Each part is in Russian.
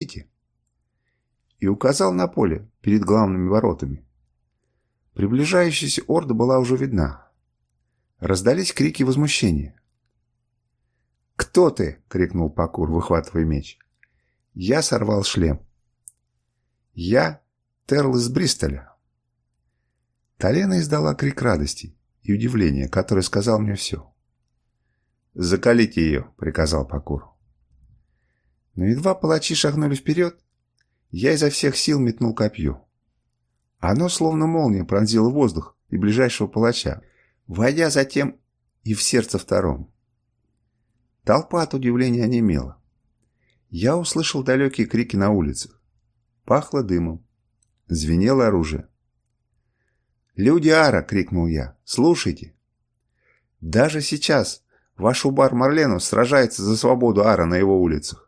идите!» И указал на поле перед главными воротами. Приближающаяся орда была уже видна. Раздались крики возмущения. «Кто ты?» — крикнул Пакур, выхватывая меч. Я сорвал шлем. «Я Терл из Бристоля». Талена издала крик радости и удивления, который сказал мне все. «Закалите ее», — приказал Пакур. Но едва палачи шагнули вперед, я изо всех сил метнул копье. Оно, словно молния, пронзило воздух и ближайшего палача, войдя затем и в сердце второму. Толпа от удивления онемела. Я услышал далекие крики на улицах. Пахло дымом. Звенело оружие. «Люди Ара!» — крикнул я. «Слушайте!» «Даже сейчас ваш Убар Марленов сражается за свободу Ара на его улицах!»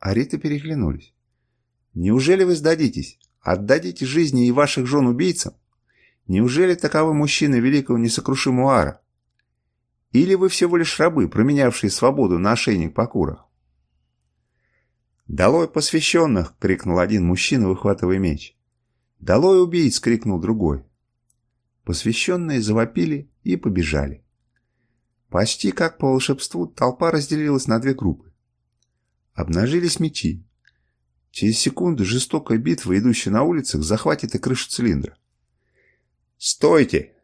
Ариты переглянулись. «Неужели вы сдадитесь? Отдадите жизни и ваших жен убийцам? Неужели таковы мужчины великого несокрушимого Ара? Или вы всего лишь рабы, променявшие свободу на ошейник Пакура?» «Долой посвященных!» — крикнул один мужчина, выхватывая меч. «Долой убийц!» — крикнул другой. Посвященные завопили и побежали. Почти как по волшебству толпа разделилась на две группы. Обнажились мечи. Через секунду жестокая битва, идущая на улицах, захватит и крышу цилиндра. «Стойте!»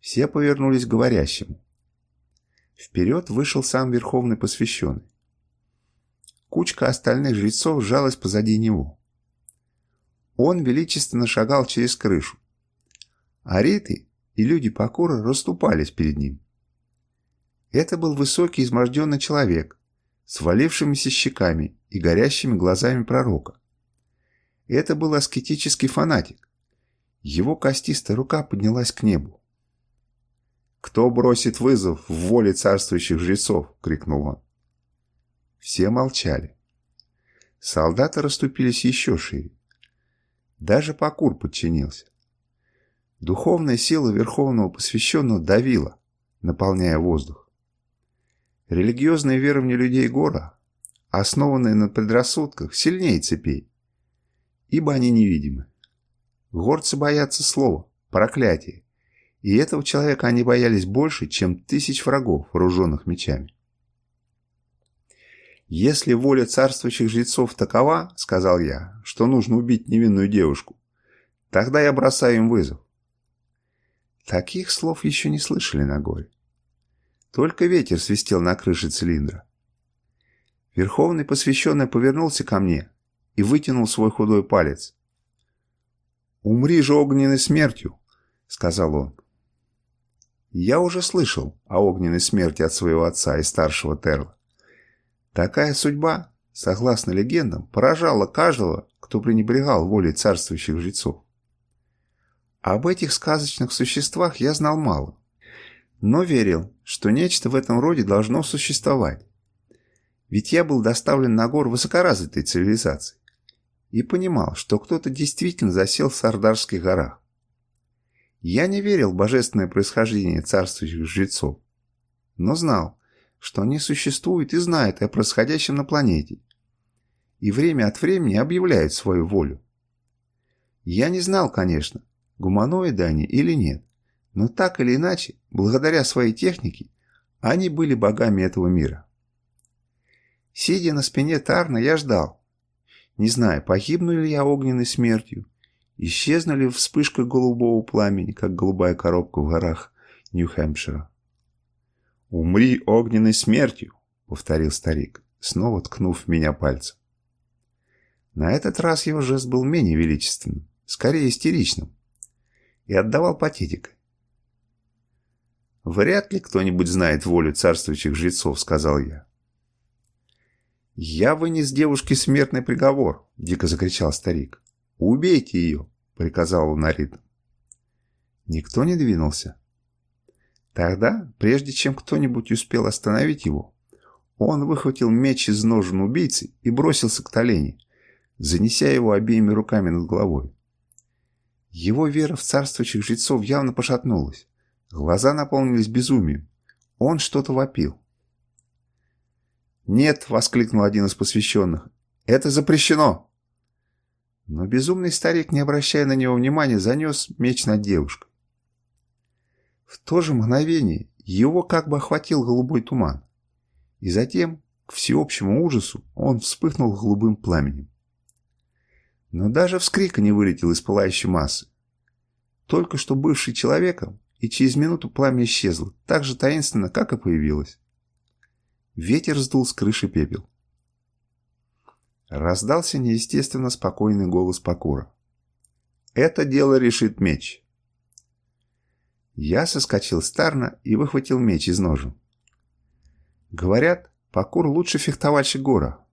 Все повернулись к говорящему. Вперед вышел сам Верховный Посвященный. Кучка остальных жрецов сжалась позади него. Он величественно шагал через крышу. Ариты и люди Покора расступались перед ним. Это был высокий изможденный человек с валившимися щеками и горящими глазами пророка. Это был аскетический фанатик. Его костистая рука поднялась к небу. «Кто бросит вызов в воле царствующих жрецов?» — крикнул он. Все молчали. Солдаты расступились еще шире. Даже Покур подчинился. Духовная сила Верховного Посвященного давила, наполняя воздух. Религиозные верования людей Гора, основанные на предрассудках, сильнее цепей, ибо они невидимы. Горцы боятся слова, проклятия, и этого человека они боялись больше, чем тысяч врагов, вооруженных мечами. «Если воля царствующих жрецов такова, — сказал я, — что нужно убить невинную девушку, тогда я бросаю им вызов». Таких слов еще не слышали на горе. Только ветер свистел на крыше цилиндра. Верховный посвященный повернулся ко мне и вытянул свой худой палец. «Умри же огненной смертью!» — сказал он. Я уже слышал о огненной смерти от своего отца и старшего Терла. Такая судьба, согласно легендам, поражала каждого, кто пренебрегал волей царствующих жрецов. Об этих сказочных существах я знал мало, но верил, что нечто в этом роде должно существовать. Ведь я был доставлен на гор высокоразвитой цивилизации и понимал, что кто-то действительно засел в Сардарских горах. Я не верил в божественное происхождение царствующих жрецов, но знал, что они существуют и знают о происходящем на планете, и время от времени объявляют свою волю. Я не знал, конечно, гуманоиды они или нет, но так или иначе, благодаря своей технике, они были богами этого мира. Сидя на спине Тарна, я ждал. Не знаю, погибну ли я огненной смертью, Исчезнули вспышка голубого пламени, как голубая коробка в горах Нью-Хэмпшира. «Умри огненной смертью!» — повторил старик, снова ткнув меня пальцем. На этот раз его жест был менее величественным, скорее истеричным, и отдавал патетикой. «Вряд ли кто-нибудь знает волю царствующих жрецов», — сказал я. «Я вынес девушке смертный приговор», — дико закричал старик. «Убейте ее!» — приказал он Нарид. Никто не двинулся. Тогда, прежде чем кто-нибудь успел остановить его, он выхватил меч из ножен убийцы и бросился к Толене, занеся его обеими руками над головой. Его вера в царствующих жрецов явно пошатнулась. Глаза наполнились безумием. Он что-то вопил. «Нет!» — воскликнул один из посвященных. «Это запрещено!» Но безумный старик, не обращая на него внимания, занес меч над девушкой. В то же мгновение его как бы охватил голубой туман. И затем, к всеобщему ужасу, он вспыхнул голубым пламенем. Но даже вскрика не вылетел из пылающей массы. Только что бывший человеком, и через минуту пламя исчезло, так же таинственно, как и появилось. Ветер сдул с крыши пепел. Раздался неестественно спокойный голос Пакура. «Это дело решит меч». Я соскочил с Тарна и выхватил меч из ножен. Говорят, Пакур лучший фехтовальщик гора.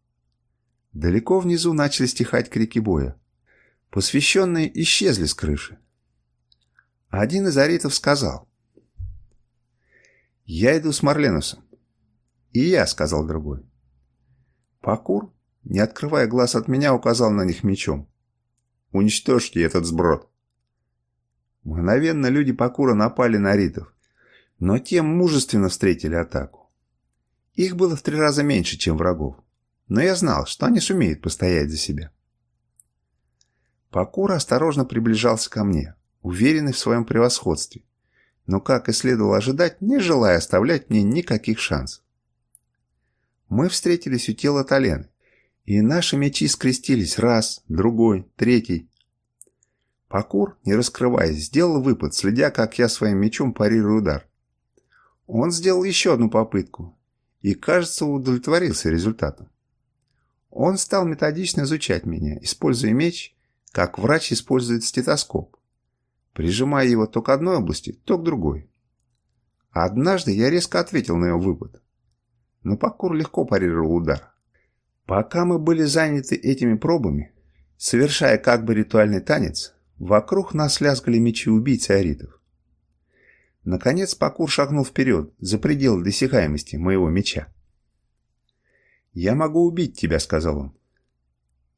Далеко внизу начали стихать крики боя. Посвященные исчезли с крыши. Один из аритов сказал. «Я иду с Марленусом». «И я», — сказал другой. Пакур не открывая глаз от меня, указал на них мечом. «Уничтожьте этот сброд!» Мгновенно люди Пакура напали на ритов, но те мужественно встретили атаку. Их было в три раза меньше, чем врагов, но я знал, что они сумеют постоять за себя. Пакура осторожно приближался ко мне, уверенный в своем превосходстве, но, как и следовало ожидать, не желая оставлять мне никаких шансов. Мы встретились у тела Талены, и наши мечи скрестились раз, другой, третий. Пакур, не раскрываясь, сделал выпад, следя, как я своим мечом парирую удар. Он сделал еще одну попытку и, кажется, удовлетворился результатом. Он стал методично изучать меня, используя меч, как врач использует стетоскоп, прижимая его то к одной области, то к другой. Однажды я резко ответил на его выпад, но Пакур легко парировал удар. Пока мы были заняты этими пробами, совершая как бы ритуальный танец, вокруг нас лязгали мечи убийцы аритов. Наконец Пакур шагнул вперед, за пределы досягаемости моего меча. «Я могу убить тебя», — сказал он.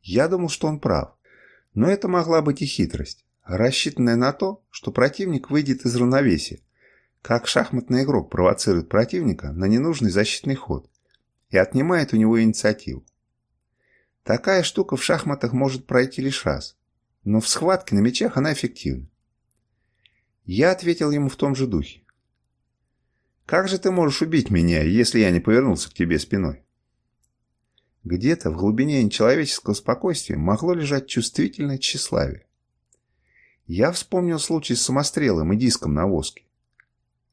Я думал, что он прав, но это могла быть и хитрость, рассчитанная на то, что противник выйдет из равновесия, как шахматный игрок провоцирует противника на ненужный защитный ход и отнимает у него инициативу. Такая штука в шахматах может пройти лишь раз, но в схватке на мечах она эффективна. Я ответил ему в том же духе. «Как же ты можешь убить меня, если я не повернулся к тебе спиной?» Где-то в глубине нечеловеческого спокойствия могло лежать чувствительное тщеславие. Я вспомнил случай с самострелом и диском на воске.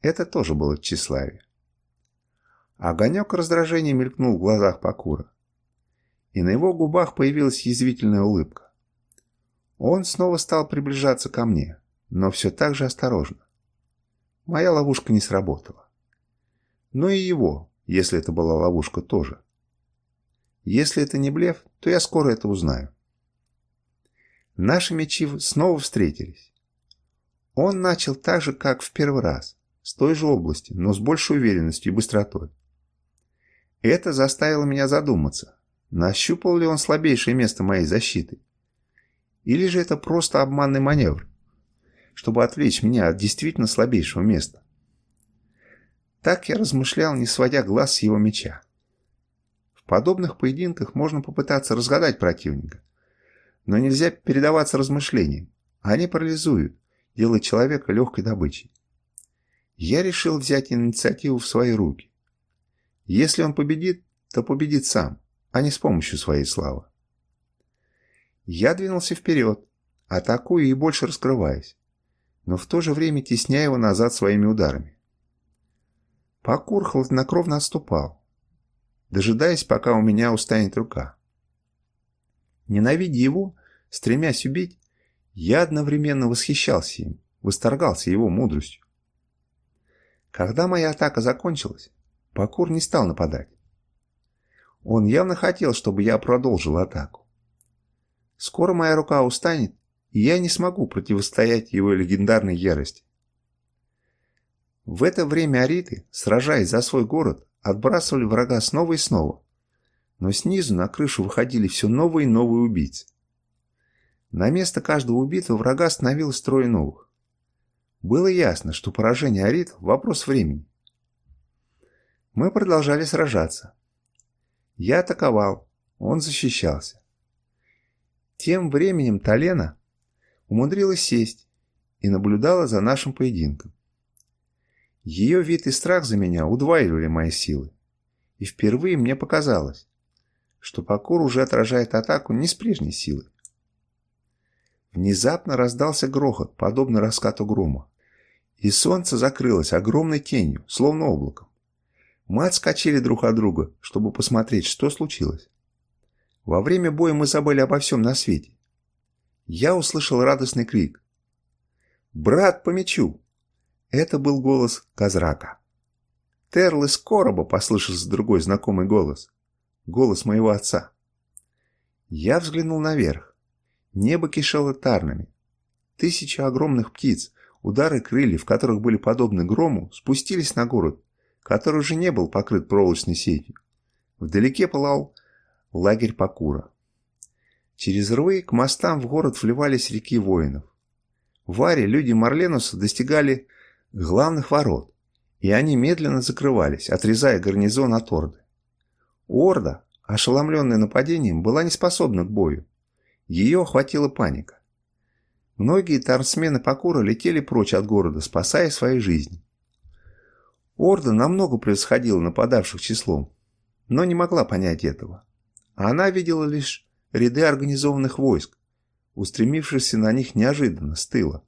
Это тоже было тщеславие. Огонек раздражения мелькнул в глазах Пакура и на его губах появилась язвительная улыбка. Он снова стал приближаться ко мне, но все так же осторожно. Моя ловушка не сработала. Но и его, если это была ловушка, тоже. Если это не блеф, то я скоро это узнаю. Наши мечи снова встретились. Он начал так же, как в первый раз, с той же области, но с большей уверенностью и быстротой. Это заставило меня задуматься, Нащупал ли он слабейшее место моей защиты? Или же это просто обманный маневр, чтобы отвлечь меня от действительно слабейшего места? Так я размышлял, не сводя глаз с его меча. В подобных поединках можно попытаться разгадать противника, но нельзя передаваться размышлениям. Они парализуют, делая человека легкой добычей. Я решил взять инициативу в свои руки. Если он победит, то победит сам а не с помощью своей славы. Я двинулся вперед, атакуя и больше раскрываясь, но в то же время тесняя его назад своими ударами. Пакур хладнокровно отступал, дожидаясь, пока у меня устанет рука. Ненавидя его, стремясь убить, я одновременно восхищался им, восторгался его мудростью. Когда моя атака закончилась, Пакур не стал нападать. Он явно хотел, чтобы я продолжил атаку. Скоро моя рука устанет, и я не смогу противостоять его легендарной ярости. В это время ариты, сражаясь за свой город, отбрасывали врага снова и снова. Но снизу на крышу выходили все новые и новые убийцы. На место каждого убитого врага становилось трое новых. Было ясно, что поражение арит – вопрос времени. Мы продолжали сражаться. Я атаковал, он защищался. Тем временем Талена умудрилась сесть и наблюдала за нашим поединком. Ее вид и страх за меня удваивали мои силы, и впервые мне показалось, что Покур уже отражает атаку не с прежней силой. Внезапно раздался грохот, подобный раскату грома, и солнце закрылось огромной тенью, словно облаком. Мы отскочили друг от друга, чтобы посмотреть, что случилось. Во время боя мы забыли обо всем на свете. Я услышал радостный крик. «Брат по мечу!» Это был голос Казрака. Терл из короба послышался другой знакомый голос. Голос моего отца. Я взглянул наверх. Небо кишело тарнами. Тысячи огромных птиц, удары крыльев, которых были подобны грому, спустились на город, который уже не был покрыт проволочной сетью. Вдалеке пылал лагерь Пакура. Через рвы к мостам в город вливались реки воинов. В Варе люди Марленуса достигали главных ворот, и они медленно закрывались, отрезая гарнизон от Орды. Орда, ошеломленная нападением, была не способна к бою. Ее охватила паника. Многие тарсмены Пакура летели прочь от города, спасая свои жизни. Орда намного превосходила нападавших числом, но не могла понять этого. Она видела лишь ряды организованных войск, устремившихся на них неожиданно, с тыла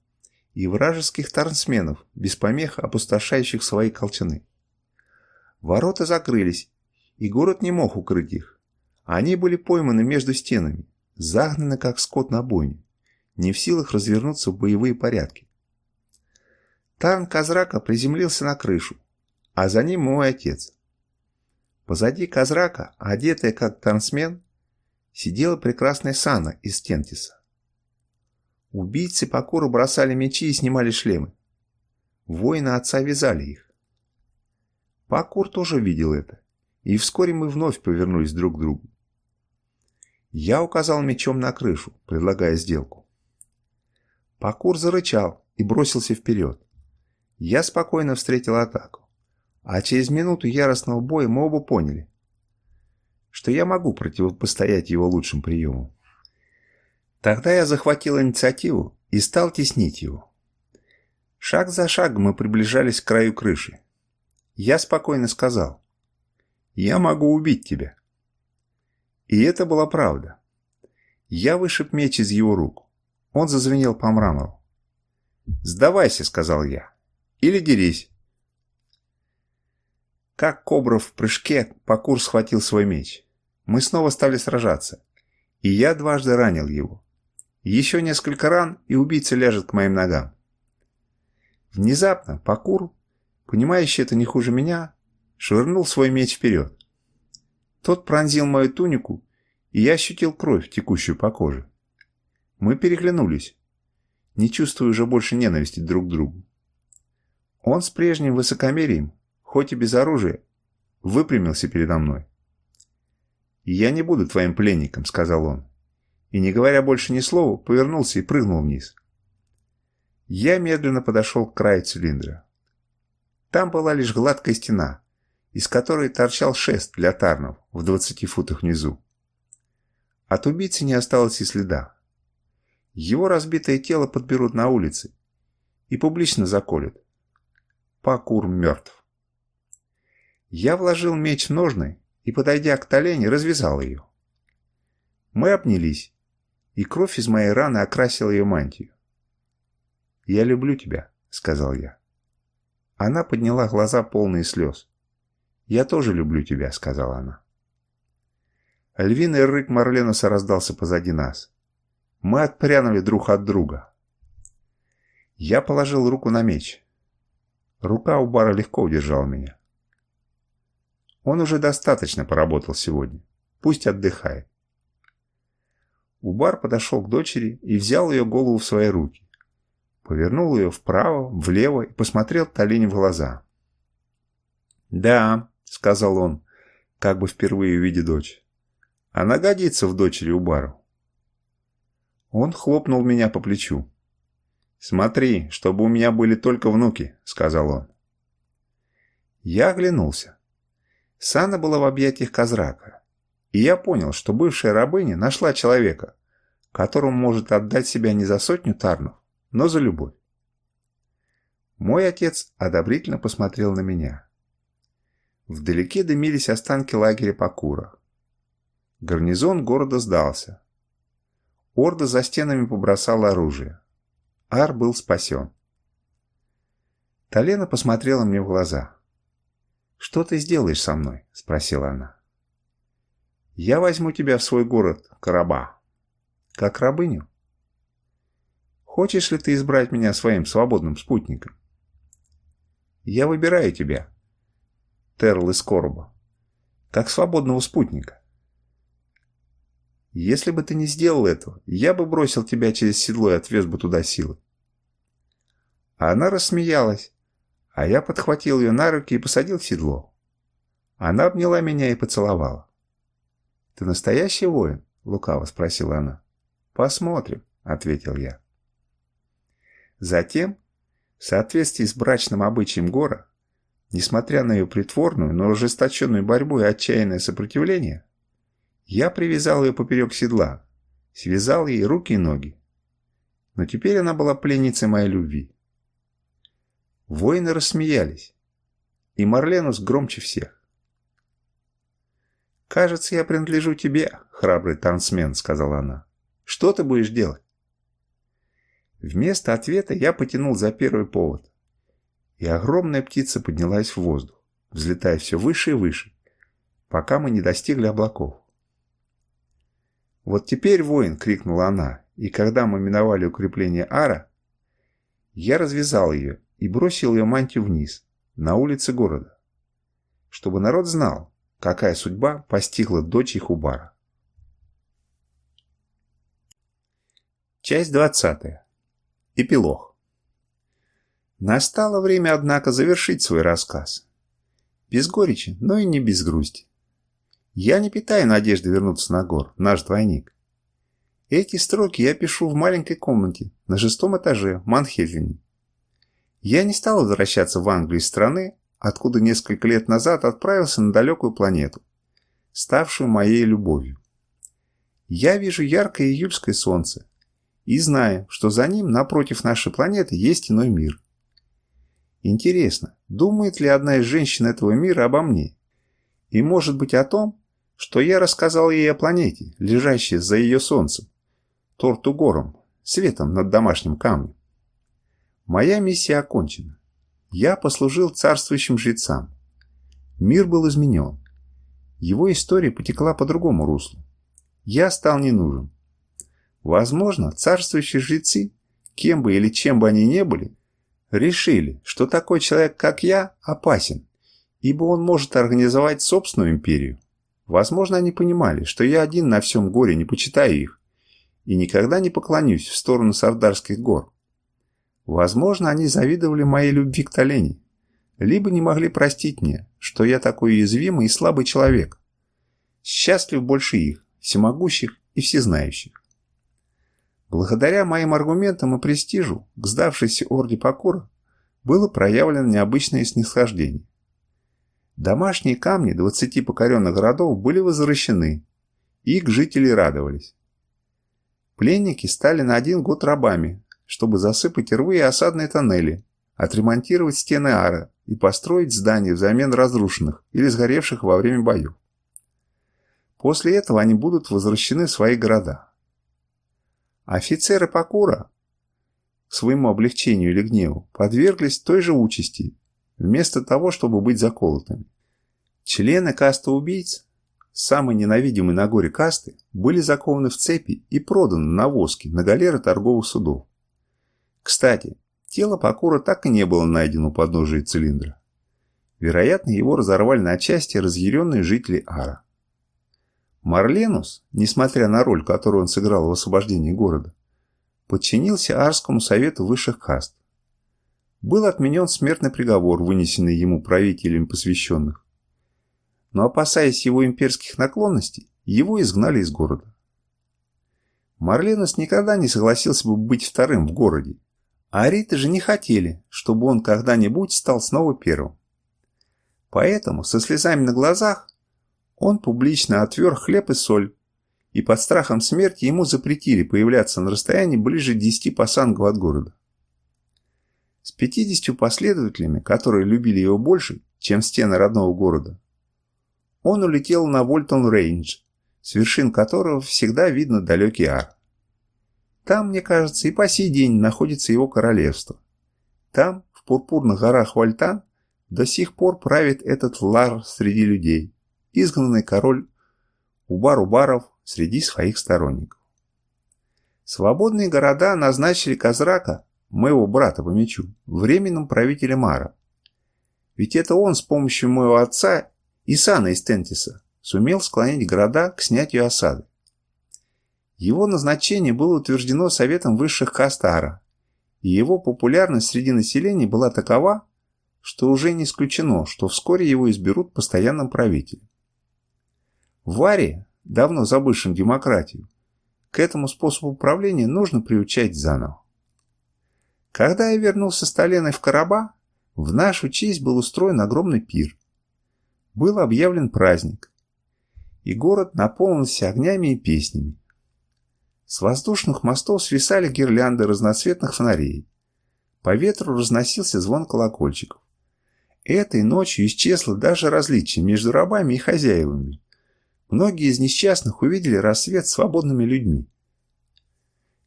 и вражеских тарнсменов, без помех опустошающих свои колчаны. Ворота закрылись, и город не мог укрыть их. Они были пойманы между стенами, загнаны как скот на бойню, не в силах развернуться в боевые порядки. Тарн Казрака приземлился на крышу, а за ним мой отец. Позади Казрака, одетая как тарнсмен, сидела прекрасная Сана из Тентиса. Убийцы по куру бросали мечи и снимали шлемы. Воины отца вязали их. Пакур тоже видел это, и вскоре мы вновь повернулись друг к другу. Я указал мечом на крышу, предлагая сделку. Пакур зарычал и бросился вперед. Я спокойно встретил атаку, а через минуту яростного боя мы оба поняли, что я могу противопостоять его лучшим приемам. Тогда я захватил инициативу и стал теснить его. Шаг за шагом мы приближались к краю крыши. Я спокойно сказал, «Я могу убить тебя». И это была правда. Я вышиб меч из его рук. Он зазвенел по мрамору. «Сдавайся», — сказал я, — «или дерись». Как кобра в прыжке, Пакур схватил свой меч. Мы снова стали сражаться, и я дважды ранил его. Еще несколько ран, и убийца ляжет к моим ногам. Внезапно Пакур, понимающий это не хуже меня, швырнул свой меч вперед. Тот пронзил мою тунику, и я ощутил кровь, текущую по коже. Мы переглянулись, не чувствуя уже больше ненависти друг к другу. Он с прежним высокомерием, хоть и без оружия, выпрямился передо мной. «Я не буду твоим пленником», — сказал он и, не говоря больше ни слова, повернулся и прыгнул вниз. Я медленно подошел к краю цилиндра. Там была лишь гладкая стена, из которой торчал шест для тарнов в 20 футах внизу. От убийцы не осталось и следа. Его разбитое тело подберут на улице и публично заколют. Пакур мертв. Я вложил меч в ножны и, подойдя к Толене, развязал ее. Мы обнялись, и кровь из моей раны окрасила ее мантию. «Я люблю тебя», — сказал я. Она подняла глаза полные слез. «Я тоже люблю тебя», — сказала она. Львиный рык Марленуса раздался позади нас. Мы отпрянули друг от друга. Я положил руку на меч. Рука у бара легко удержала меня. Он уже достаточно поработал сегодня. Пусть отдыхает. Убар подошел к дочери и взял ее голову в свои руки. Повернул ее вправо, влево и посмотрел Талине в глаза. «Да», — сказал он, как бы впервые увидя дочь, — «она годится в дочери Убару». Он хлопнул меня по плечу. «Смотри, чтобы у меня были только внуки», — сказал он. Я оглянулся. Сана была в объятиях Казрака, И я понял, что бывшая рабыня нашла человека, которому может отдать себя не за сотню тарнов, но за любовь. Мой отец одобрительно посмотрел на меня. Вдалеке дымились останки лагеря Пакура. Гарнизон города сдался. Орда за стенами побросала оружие. Ар был спасен. Талена посмотрела мне в глаза. «Что ты сделаешь со мной?» – спросила она. «Я возьму тебя в свой город, Караба. Как рабыню? Хочешь ли ты избрать меня своим свободным спутником? Я выбираю тебя, Терл из Короба, как свободного спутника. Если бы ты не сделал этого, я бы бросил тебя через седло и отвез бы туда силы. Она рассмеялась, а я подхватил ее на руки и посадил в седло. Она обняла меня и поцеловала. «Ты настоящий воин?» — лукаво спросила она. «Посмотрим», — ответил я. Затем, в соответствии с брачным обычаем Гора, несмотря на ее притворную, но ожесточенную борьбу и отчаянное сопротивление, я привязал ее поперек седла, связал ей руки и ноги. Но теперь она была пленницей моей любви. Воины рассмеялись, и Марленус громче всех. «Кажется, я принадлежу тебе, храбрый танцмен», — сказала она. «Что ты будешь делать?» Вместо ответа я потянул за первый повод, и огромная птица поднялась в воздух, взлетая все выше и выше, пока мы не достигли облаков. «Вот теперь, воин!» — крикнула она, и когда мы миновали укрепление Ара, я развязал ее и бросил ее мантию вниз, на улице города, чтобы народ знал, какая судьба постигла дочь Ихубара. Часть 20. Эпилог. Настало время, однако, завершить свой рассказ. Без горечи, но и не без грусти. Я не питаю надежды вернуться на гор, наш двойник. Эти строки я пишу в маленькой комнате на шестом этаже в Манхеттене. Я не стал возвращаться в Англию из страны, откуда несколько лет назад отправился на далекую планету, ставшую моей любовью. Я вижу яркое июльское солнце и знаю, что за ним, напротив нашей планеты, есть иной мир. Интересно, думает ли одна из женщин этого мира обо мне? И может быть о том, что я рассказал ей о планете, лежащей за ее солнцем, Тортугором, светом над домашним камнем. Моя миссия окончена. Я послужил царствующим жрецам. Мир был изменен. Его история потекла по другому руслу. Я стал не нужен. Возможно, царствующие жрецы, кем бы или чем бы они ни были, решили, что такой человек, как я, опасен, ибо он может организовать собственную империю. Возможно, они понимали, что я один на всем горе не почитаю их и никогда не поклонюсь в сторону Сардарских гор. Возможно, они завидовали моей любви к Толене, либо не могли простить мне, что я такой уязвимый и слабый человек. Счастлив больше их, всемогущих и всезнающих. Благодаря моим аргументам и престижу к сдавшейся орде Покора было проявлено необычное снисхождение. Домашние камни 20 покоренных городов были возвращены, и их жители радовались. Пленники стали на один год рабами, чтобы засыпать рвы и осадные тоннели, отремонтировать стены ара и построить здания взамен разрушенных или сгоревших во время боев. После этого они будут возвращены в свои города. Офицеры Пакура, к своему облегчению или гневу, подверглись той же участи, вместо того, чтобы быть заколотыми. Члены касты убийц, самой ненавидимой на горе касты, были закованы в цепи и проданы на воске на галеры торговых судов. Кстати, тело Пакура так и не было найдено у подножия цилиндра. Вероятно, его разорвали на части разъяренные жители Ара. Марленус, несмотря на роль, которую он сыграл в освобождении города, подчинился Арскому совету высших каст. Был отменен смертный приговор, вынесенный ему правителями посвященных. Но опасаясь его имперских наклонностей, его изгнали из города. Марленус никогда не согласился бы быть вторым в городе, а ариты же не хотели, чтобы он когда-нибудь стал снова первым. Поэтому со слезами на глазах Он публично отверг хлеб и соль, и под страхом смерти ему запретили появляться на расстоянии ближе 10 пасангов от города. С 50 последователями, которые любили его больше, чем стены родного города, он улетел на Вольтон-Рейндж, с вершин которого всегда видно далекий Ар. Там, мне кажется, и по сей день находится его королевство. Там, в пурпурных горах Вольтан, до сих пор правит этот лар среди людей, изгнанный король Убар-Убаров среди своих сторонников. Свободные города назначили Казрака, моего брата по мечу, временным правителем Ара. Ведь это он с помощью моего отца Исана из Тентиса сумел склонить города к снятию осады. Его назначение было утверждено Советом высших Кастара, и его популярность среди населения была такова, что уже не исключено, что вскоре его изберут постоянным правителем. Варе, давно забывшим демократию, к этому способу управления нужно приучать заново. Когда я вернулся с Толеной в Караба, в нашу честь был устроен огромный пир. Был объявлен праздник, и город наполнился огнями и песнями. С воздушных мостов свисали гирлянды разноцветных фонарей. По ветру разносился звон колокольчиков. Этой ночью исчезло даже различие между рабами и хозяевами. Многие из несчастных увидели рассвет свободными людьми.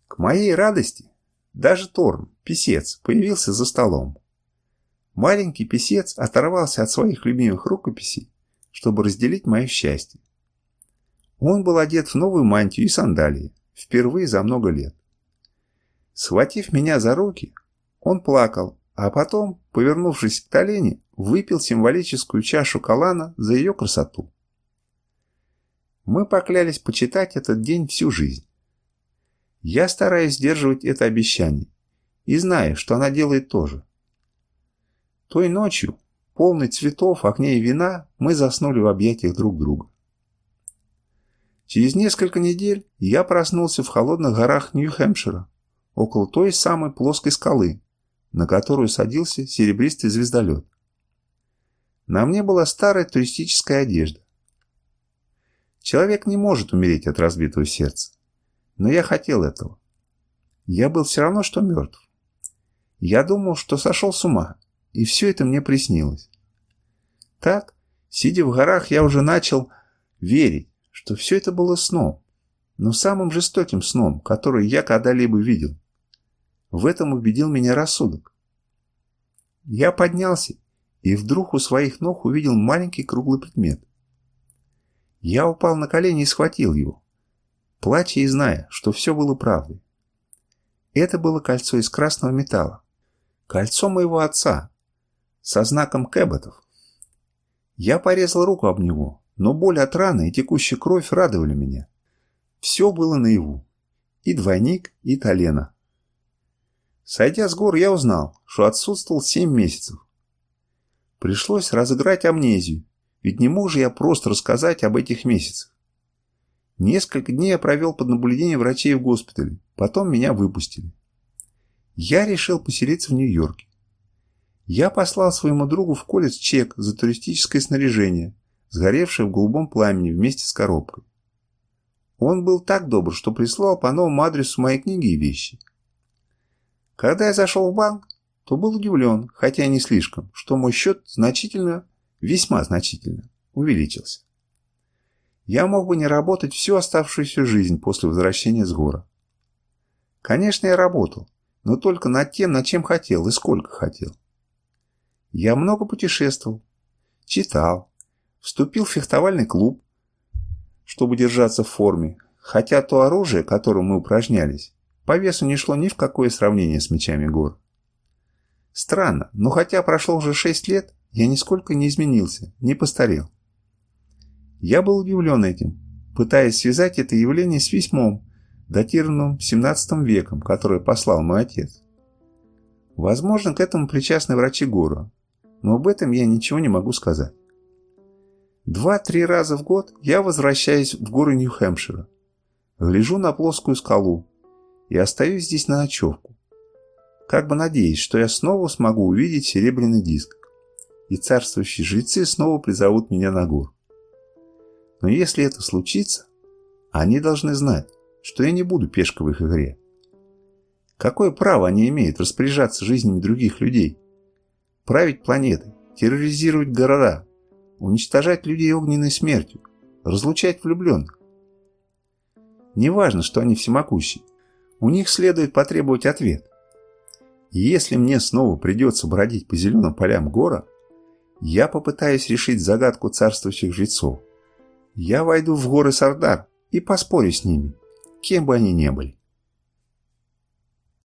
К моей радости даже Торн, писец, появился за столом. Маленький писец оторвался от своих любимых рукописей, чтобы разделить мое счастье. Он был одет в новую мантию и сандалии, впервые за много лет. Схватив меня за руки, он плакал, а потом, повернувшись к Толене, выпил символическую чашу Калана за ее красоту. Мы поклялись почитать этот день всю жизнь. Я стараюсь сдерживать это обещание и знаю, что она делает тоже. Той ночью, полный цветов, огней и вина, мы заснули в объятиях друг друга. Через несколько недель я проснулся в холодных горах Нью-Хэмпшира, около той самой плоской скалы, на которую садился серебристый звездолет. На мне была старая туристическая одежда. Человек не может умереть от разбитого сердца, но я хотел этого. Я был все равно, что мертв. Я думал, что сошел с ума, и все это мне приснилось. Так, сидя в горах, я уже начал верить, что все это было сном, но самым жестоким сном, который я когда-либо видел. В этом убедил меня рассудок. Я поднялся и вдруг у своих ног увидел маленький круглый предмет. Я упал на колени и схватил его, плача и зная, что все было правдой. Это было кольцо из красного металла. Кольцо моего отца, со знаком Кэбботов. Я порезал руку об него, но боль от раны и текущая кровь радовали меня. Все было наяву. И двойник, и Толена. Сойдя с гор, я узнал, что отсутствовал семь месяцев. Пришлось разыграть амнезию, ведь не мог же я просто рассказать об этих месяцах. Несколько дней я провел под наблюдением врачей в госпитале, потом меня выпустили. Я решил поселиться в Нью-Йорке. Я послал своему другу в колледж чек за туристическое снаряжение – сгоревший в голубом пламени вместе с коробкой. Он был так добр, что прислал по новому адресу мои книги и вещи. Когда я зашел в банк, то был удивлен, хотя не слишком, что мой счет значительно, весьма значительно, увеличился. Я мог бы не работать всю оставшуюся жизнь после возвращения с гора. Конечно, я работал, но только над тем, над чем хотел и сколько хотел. Я много путешествовал, читал, Вступил в фехтовальный клуб, чтобы держаться в форме, хотя то оружие, которым мы упражнялись, по весу не шло ни в какое сравнение с мечами гор. Странно, но хотя прошло уже шесть лет, я нисколько не изменился, не постарел. Я был удивлен этим, пытаясь связать это явление с письмом, датированным 17 веком, которое послал мой отец. Возможно, к этому причастны врачи Гора, но об этом я ничего не могу сказать. Два-три раза в год я возвращаюсь в горы Нью-Хэмпшира, гляжу на плоскую скалу и остаюсь здесь на ночевку, как бы надеясь, что я снова смогу увидеть серебряный диск, и царствующие жрецы снова призовут меня на гор. Но если это случится, они должны знать, что я не буду пешкой в их игре. Какое право они имеют распоряжаться жизнями других людей? Править планетой, терроризировать города, уничтожать людей огненной смертью, разлучать влюбленных. Неважно, что они всемогущие. У них следует потребовать ответ. И если мне снова придется бродить по зеленым полям гора, я попытаюсь решить загадку царствующих жрецов. Я войду в горы Сардар и поспорю с ними, кем бы они ни были.